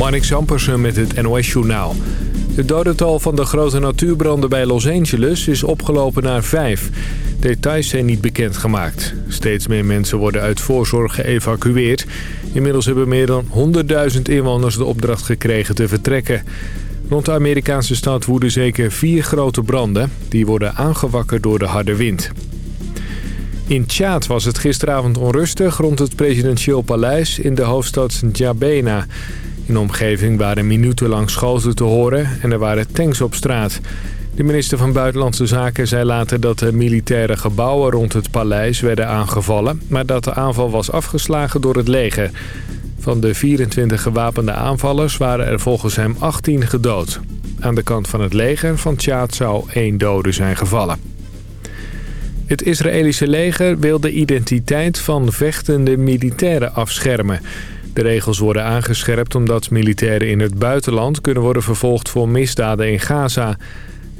Marnik Zampersen met het NOS-journaal. Het dodental van de grote natuurbranden bij Los Angeles is opgelopen naar vijf. Details zijn niet bekendgemaakt. Steeds meer mensen worden uit voorzorg geëvacueerd. Inmiddels hebben meer dan 100.000 inwoners de opdracht gekregen te vertrekken. Rond de Amerikaanse stad woeden zeker vier grote branden. Die worden aangewakkerd door de harde wind. In Tjaad was het gisteravond onrustig rond het presidentieel paleis in de hoofdstad N'Djamena. In de omgeving waren minutenlang schoten te horen en er waren tanks op straat. De minister van Buitenlandse Zaken zei later dat de militaire gebouwen rond het paleis werden aangevallen... maar dat de aanval was afgeslagen door het leger. Van de 24 gewapende aanvallers waren er volgens hem 18 gedood. Aan de kant van het leger van Tjaad zou één dode zijn gevallen. Het Israëlische leger wil de identiteit van vechtende militairen afschermen. De regels worden aangescherpt omdat militairen in het buitenland kunnen worden vervolgd voor misdaden in Gaza.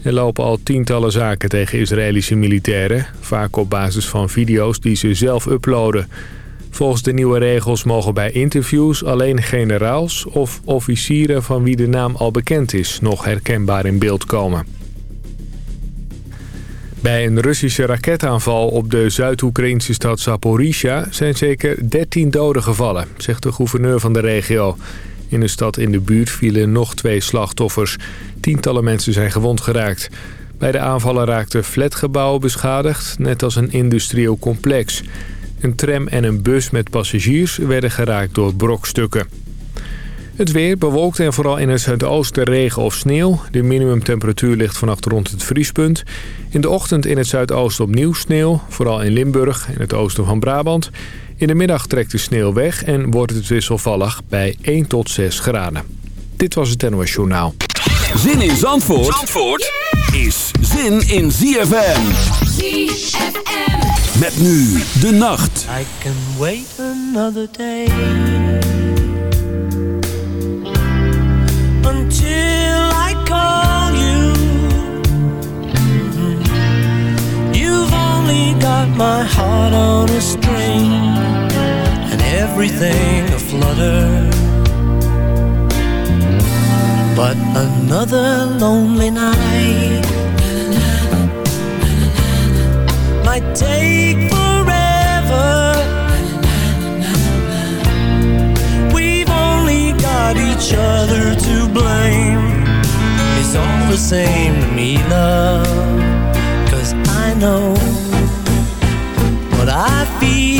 Er lopen al tientallen zaken tegen Israëlische militairen, vaak op basis van video's die ze zelf uploaden. Volgens de nieuwe regels mogen bij interviews alleen generaals of officieren van wie de naam al bekend is nog herkenbaar in beeld komen. Bij een Russische raketaanval op de Zuid-Oekraïnse stad Zaporizhia zijn zeker 13 doden gevallen, zegt de gouverneur van de regio. In de stad in de buurt vielen nog twee slachtoffers. Tientallen mensen zijn gewond geraakt. Bij de aanvallen raakten flatgebouwen beschadigd, net als een industrieel complex. Een tram en een bus met passagiers werden geraakt door brokstukken. Het weer bewolkt en vooral in het zuidoosten regen of sneeuw. De minimumtemperatuur ligt vannacht rond het vriespunt. In de ochtend in het zuidoosten opnieuw sneeuw, vooral in Limburg en het oosten van Brabant. In de middag trekt de sneeuw weg en wordt het wisselvallig bij 1 tot 6 graden. Dit was het NOS Journaal. Zin in Zandvoort, Zandvoort is zin in ZFM. ZFM. Met nu de nacht. I can wait another day. My heart on a string. And everything a flutter. But another lonely night might take forever. We've only got each other to blame. It's all the same to me, love. Cause I know what I feel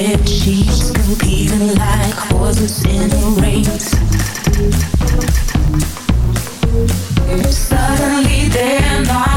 red sheets competing like horses in a race. Suddenly they're not.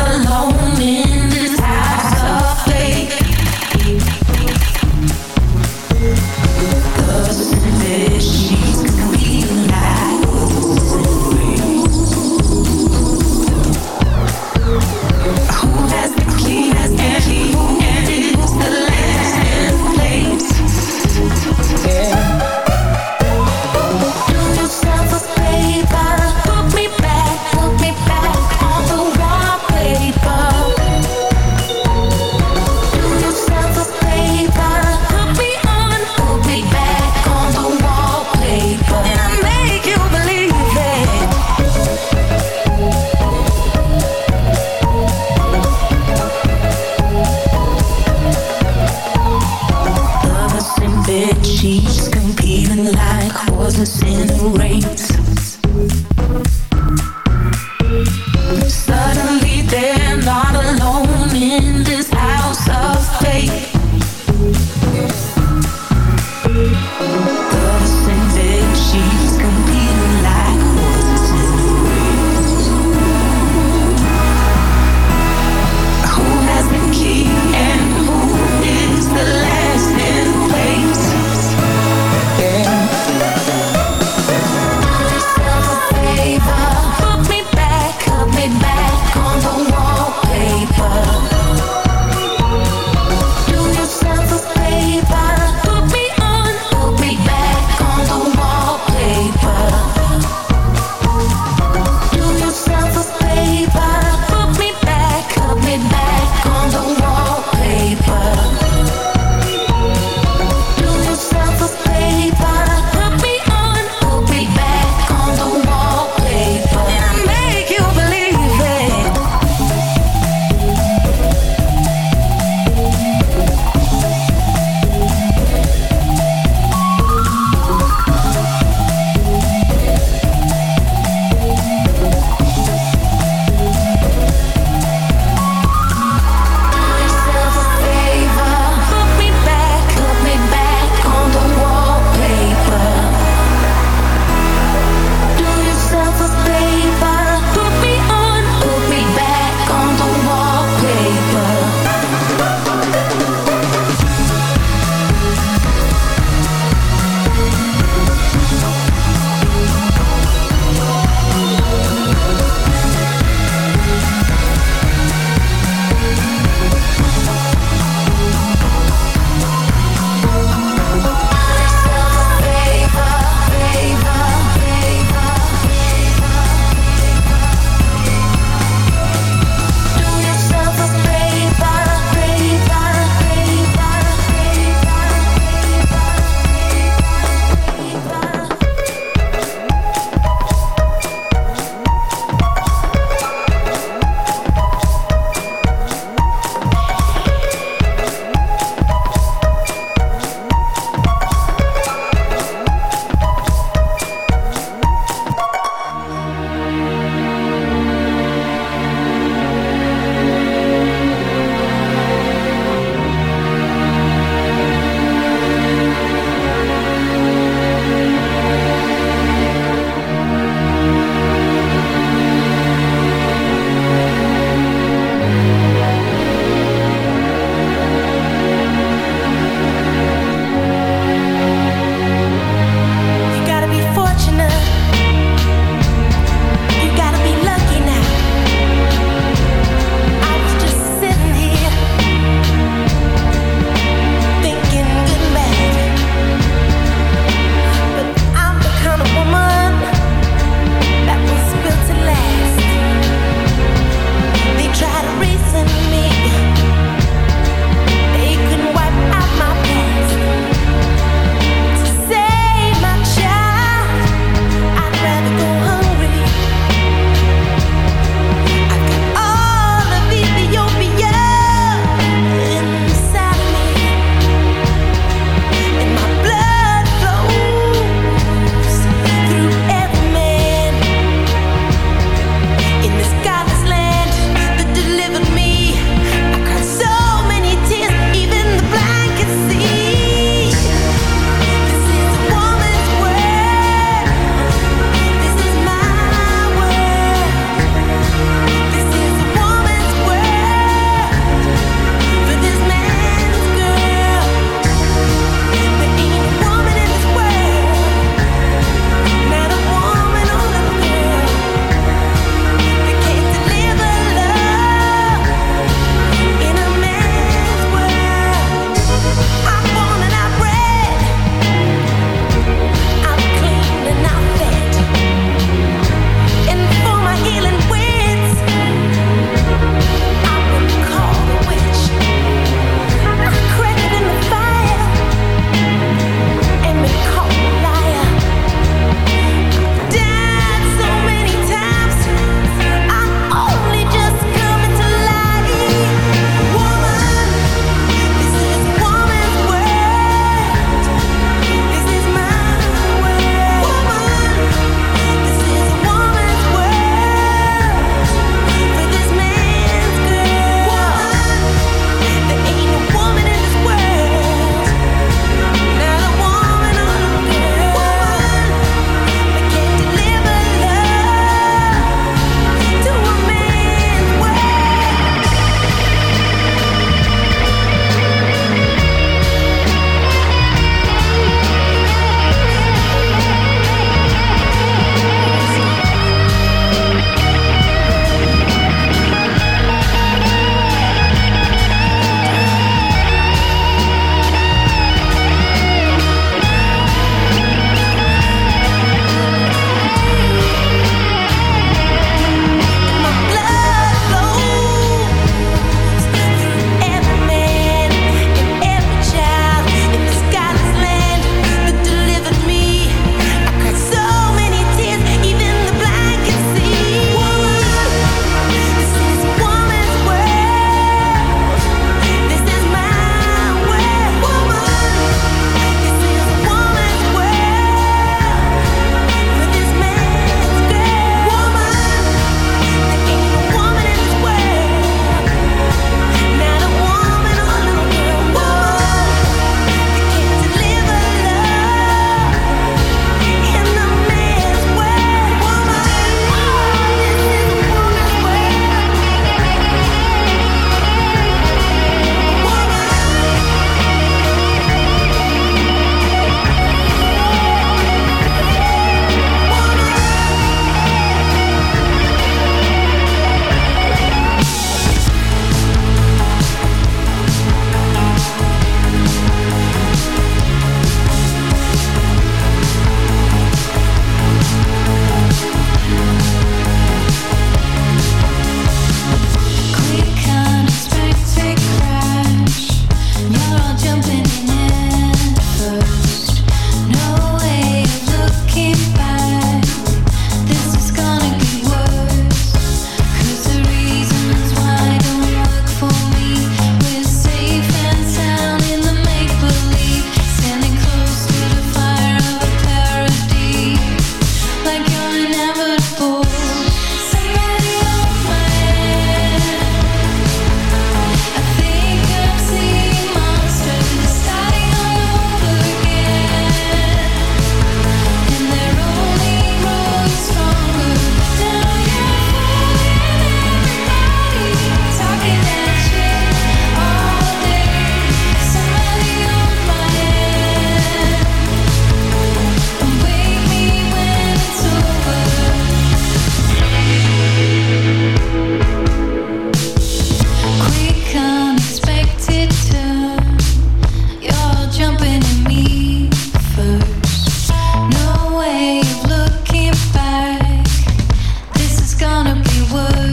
words